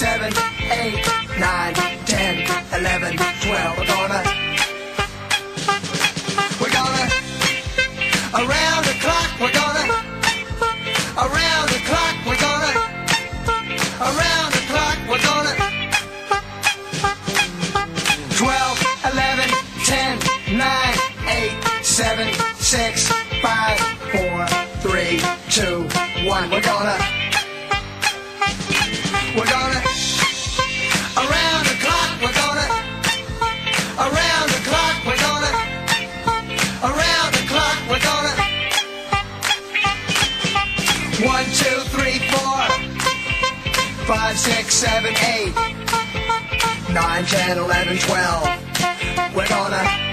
seven, eight, nine, ten, eleven, twelve. We're gonna, we're gonna, around the clock, we're gonna, around the clock, we're gonna, around the clock, we're gonna, 12, 11, 10, 9, 8, 7, 6, 5, 4, 3, 2, 1. We're gonna, we're gonna, around the clock, we're gonna, around the clock, we're gonna, around the clock, we're gonna, one, two, three, four, five, six, seven, eight, nine, ten, eleven, twelve. We're gonna,